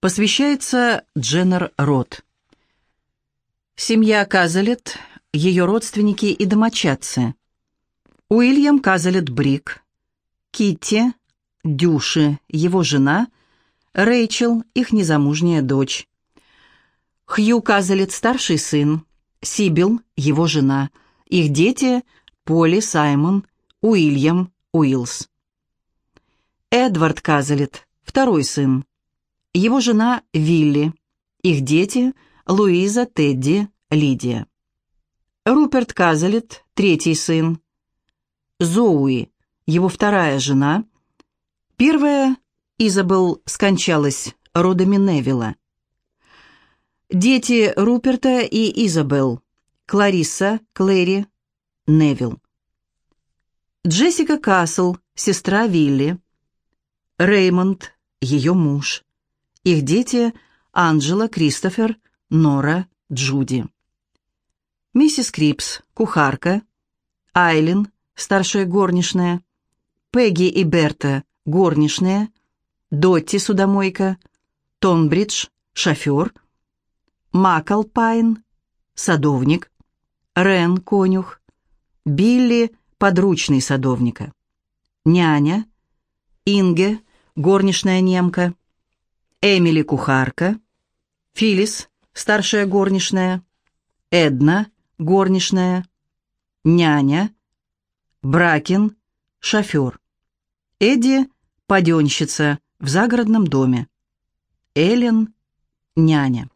Посвящается Дженнер Рот. Семья Казалет, ее родственники и домочадцы. Уильям Казалет Брик, Китти, Дюши, его жена, Рэйчел, их незамужняя дочь. Хью Казалет, старший сын, Сибил, его жена, их дети Поли, Саймон, Уильям, Уиллс. Эдвард Казалет, второй сын, его жена Вилли, их дети Луиза, Тедди, Лидия. Руперт Казалет, третий сын. Зоуи, его вторая жена. Первая, Изабел, скончалась родами Невилла. Дети Руперта и Изабел. Кларисса, Клэри, Невилл. Джессика Касл, сестра Вилли. Реймонд, ее муж. Их дети – Анджела, Кристофер, Нора, Джуди. Миссис Крипс, кухарка. Айлин, старшая горничная. Пегги и Берта, горничная. Дотти, судомойка. Тонбридж, шофер. Макалпайн, садовник. Рен, конюх. Билли, подручный садовника. Няня. Инге, горничная немка. Эмили кухарка, Филис, старшая горничная, Эдна, горничная, няня, Бракин, шофер, Эдди, паденщица в загородном доме, Эллен, няня.